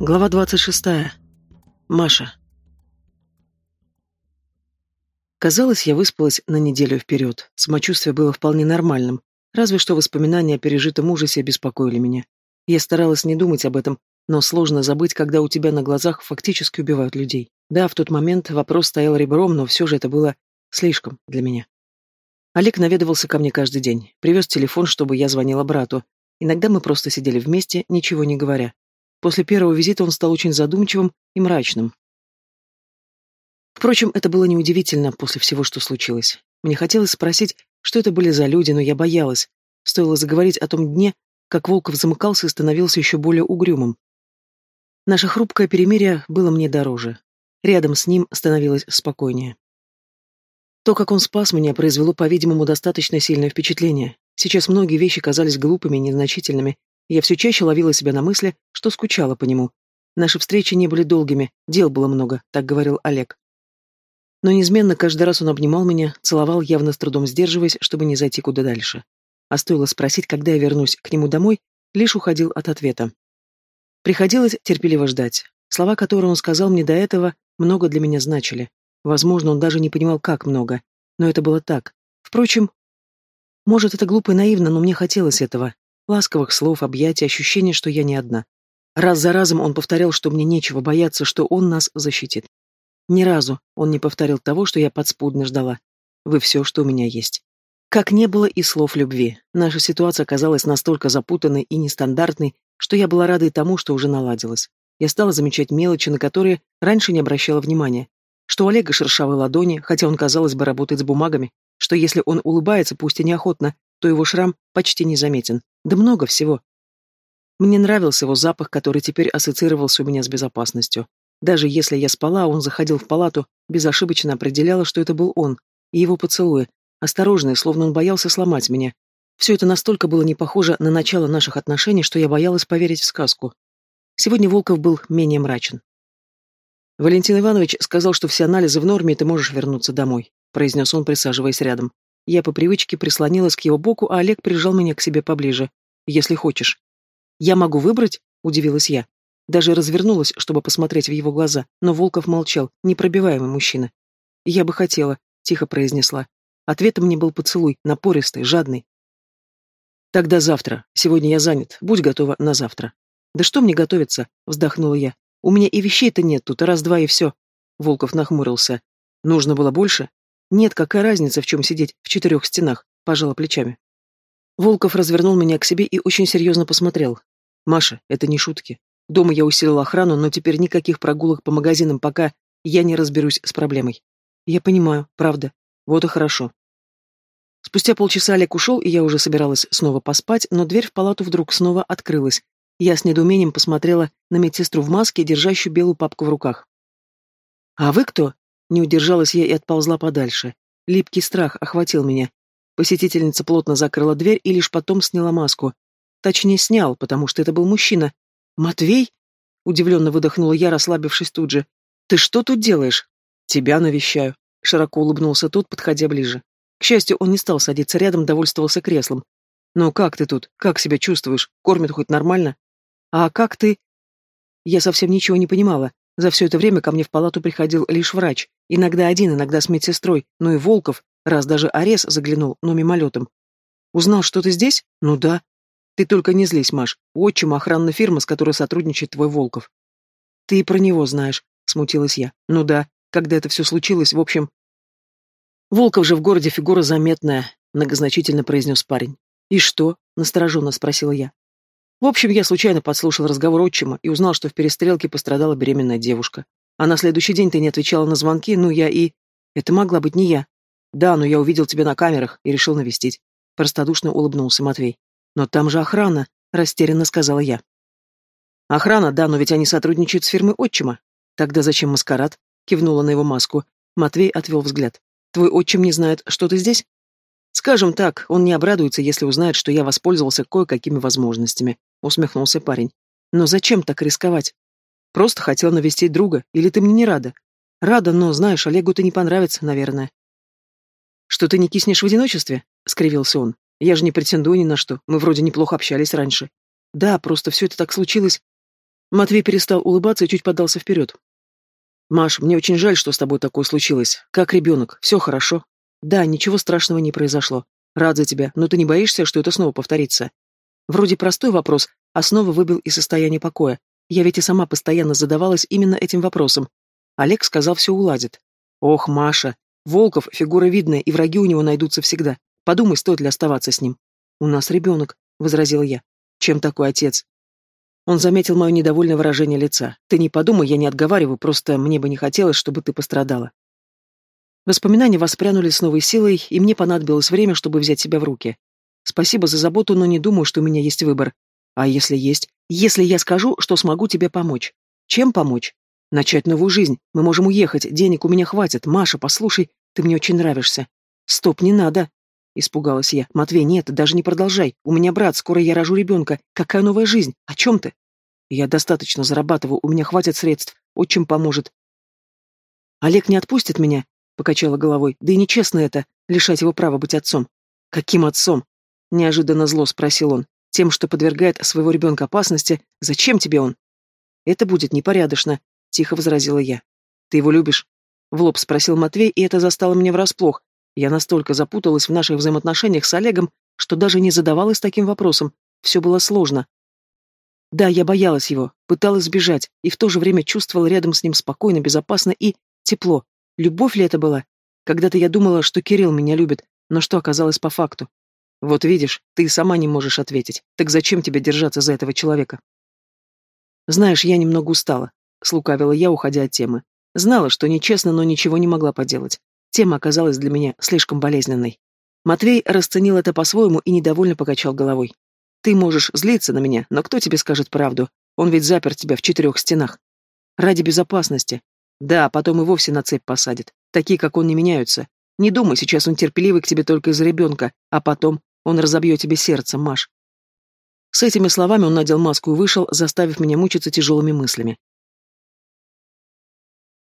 Глава 26. Маша. Казалось, я выспалась на неделю вперед. Самочувствие было вполне нормальным, разве что воспоминания о пережитом ужасе беспокоили меня. Я старалась не думать об этом, но сложно забыть, когда у тебя на глазах фактически убивают людей. Да, в тот момент вопрос стоял ребром, но все же это было слишком для меня. Олег наведывался ко мне каждый день, привез телефон, чтобы я звонила брату. Иногда мы просто сидели вместе, ничего не говоря. После первого визита он стал очень задумчивым и мрачным. Впрочем, это было неудивительно после всего, что случилось. Мне хотелось спросить, что это были за люди, но я боялась. Стоило заговорить о том дне, как Волков замыкался и становился еще более угрюмым. Наше хрупкое перемирие было мне дороже. Рядом с ним становилось спокойнее. То, как он спас меня, произвело, по-видимому, достаточно сильное впечатление. Сейчас многие вещи казались глупыми незначительными, я все чаще ловила себя на мысли, что скучала по нему. Наши встречи не были долгими, дел было много, так говорил Олег. Но неизменно каждый раз он обнимал меня, целовал, явно с трудом сдерживаясь, чтобы не зайти куда дальше. А стоило спросить, когда я вернусь к нему домой, лишь уходил от ответа. Приходилось терпеливо ждать. Слова, которые он сказал мне до этого, много для меня значили. Возможно, он даже не понимал, как много. Но это было так. Впрочем, может, это глупо и наивно, но мне хотелось этого. Ласковых слов, объятий, ощущение, что я не одна. Раз за разом он повторял, что мне нечего бояться, что он нас защитит. Ни разу он не повторил того, что я подспудно ждала. Вы все, что у меня есть. Как не было и слов любви. Наша ситуация оказалась настолько запутанной и нестандартной, что я была рада и тому, что уже наладилось. Я стала замечать мелочи, на которые раньше не обращала внимания. Что у Олега шершавые ладони, хотя он, казалось бы, работает с бумагами, что если он улыбается, пусть и неохотно, то его шрам почти незаметен. Да много всего. Мне нравился его запах, который теперь ассоциировался у меня с безопасностью. Даже если я спала, он заходил в палату, безошибочно определяла, что это был он, и его поцелуи, осторожные, словно он боялся сломать меня. Все это настолько было не похоже на начало наших отношений, что я боялась поверить в сказку. Сегодня Волков был менее мрачен. «Валентин Иванович сказал, что все анализы в норме, и ты можешь вернуться домой», произнес он, присаживаясь рядом. Я по привычке прислонилась к его боку, а Олег прижал меня к себе поближе. «Если хочешь». «Я могу выбрать?» — удивилась я. Даже развернулась, чтобы посмотреть в его глаза, но Волков молчал, непробиваемый мужчина. «Я бы хотела», — тихо произнесла. Ответом мне был поцелуй, напористый, жадный. «Тогда завтра. Сегодня я занят. Будь готова на завтра». «Да что мне готовиться?» — вздохнула я. «У меня и вещей-то нет тут, раз-два и все». Волков нахмурился. «Нужно было больше?» Нет, какая разница, в чем сидеть в четырех стенах, пожала плечами. Волков развернул меня к себе и очень серьезно посмотрел. Маша, это не шутки. Дома я усилил охрану, но теперь никаких прогулок по магазинам, пока я не разберусь с проблемой. Я понимаю, правда. Вот и хорошо. Спустя полчаса Олег ушел, и я уже собиралась снова поспать, но дверь в палату вдруг снова открылась. Я с недоумением посмотрела на медсестру в маске, держащую белую папку в руках. «А вы кто?» Не удержалась я и отползла подальше. Липкий страх охватил меня. Посетительница плотно закрыла дверь и лишь потом сняла маску. Точнее, снял, потому что это был мужчина. «Матвей?» — удивленно выдохнула я, расслабившись тут же. «Ты что тут делаешь?» «Тебя навещаю», — широко улыбнулся тот, подходя ближе. К счастью, он не стал садиться рядом, довольствовался креслом. «Ну как ты тут? Как себя чувствуешь? Кормят хоть нормально?» «А как ты?» Я совсем ничего не понимала. За все это время ко мне в палату приходил лишь врач, иногда один, иногда с медсестрой, ну и Волков, раз даже Арес заглянул, но мимолетом. Узнал, что ты здесь? Ну да. Ты только не злись, Маш. Отчим охранная фирма, с которой сотрудничает твой Волков. Ты и про него знаешь, смутилась я. Ну да, когда это все случилось, в общем... Волков же в городе фигура заметная, многозначительно произнес парень. И что? Настороженно спросила я. В общем, я случайно подслушал разговор отчима и узнал, что в перестрелке пострадала беременная девушка. А на следующий день ты не отвечала на звонки, ну я и... Это могла быть не я. Да, но я увидел тебя на камерах и решил навестить. Простодушно улыбнулся Матвей. Но там же охрана, растерянно сказала я. Охрана, да, но ведь они сотрудничают с фирмой отчима. Тогда зачем маскарад? Кивнула на его маску. Матвей отвел взгляд. Твой отчим не знает, что ты здесь? Скажем так, он не обрадуется, если узнает, что я воспользовался кое-какими возможностями. — усмехнулся парень. «Но зачем так рисковать? Просто хотел навестить друга, или ты мне не рада? Рада, но, знаешь, Олегу ты не понравится, наверное». «Что ты не киснешь в одиночестве?» — скривился он. «Я же не претендую ни на что, мы вроде неплохо общались раньше». «Да, просто все это так случилось». Матвей перестал улыбаться и чуть подался вперед. «Маш, мне очень жаль, что с тобой такое случилось. Как ребенок. Все хорошо?» «Да, ничего страшного не произошло. Рад за тебя, но ты не боишься, что это снова повторится?» Вроде простой вопрос, а снова выбил из состояния покоя. Я ведь и сама постоянно задавалась именно этим вопросом. Олег сказал, все уладит. «Ох, Маша, Волков — фигура видная, и враги у него найдутся всегда. Подумай, стоит ли оставаться с ним». «У нас ребенок», — возразила я. «Чем такой отец?» Он заметил мое недовольное выражение лица. «Ты не подумай, я не отговариваю, просто мне бы не хотелось, чтобы ты пострадала». Воспоминания воспрянули с новой силой, и мне понадобилось время, чтобы взять себя в руки. Спасибо за заботу, но не думаю, что у меня есть выбор. А если есть? Если я скажу, что смогу тебе помочь. Чем помочь? Начать новую жизнь. Мы можем уехать, денег у меня хватит. Маша, послушай, ты мне очень нравишься. Стоп, не надо. Испугалась я. Матвей, нет, даже не продолжай. У меня брат, скоро я рожу ребенка. Какая новая жизнь? О чем ты? Я достаточно зарабатываю, у меня хватит средств. Отчим поможет. Олег не отпустит меня, Покачала головой. Да и нечестно это, лишать его права быть отцом. Каким отцом? Неожиданно зло спросил он. Тем, что подвергает своего ребенка опасности, зачем тебе он? Это будет непорядочно, тихо возразила я. Ты его любишь? В лоб спросил Матвей, и это застало меня врасплох. Я настолько запуталась в наших взаимоотношениях с Олегом, что даже не задавалась таким вопросом. Все было сложно. Да, я боялась его, пыталась сбежать, и в то же время чувствовала рядом с ним спокойно, безопасно и тепло, Любовь ли это была? Когда-то я думала, что Кирилл меня любит, но что оказалось по факту? Вот видишь, ты сама не можешь ответить. Так зачем тебе держаться за этого человека? Знаешь, я немного устала, слукавила я, уходя от темы. Знала, что нечестно, но ничего не могла поделать. Тема оказалась для меня слишком болезненной. Матвей расценил это по-своему и недовольно покачал головой. Ты можешь злиться на меня, но кто тебе скажет правду? Он ведь запер тебя в четырех стенах. Ради безопасности, да, потом и вовсе на цепь посадит. Такие, как он, не меняются. Не думай, сейчас он терпеливый к тебе только из-за ребенка, а потом он разобьет тебе сердце, Маш. С этими словами он надел маску и вышел, заставив меня мучиться тяжелыми мыслями.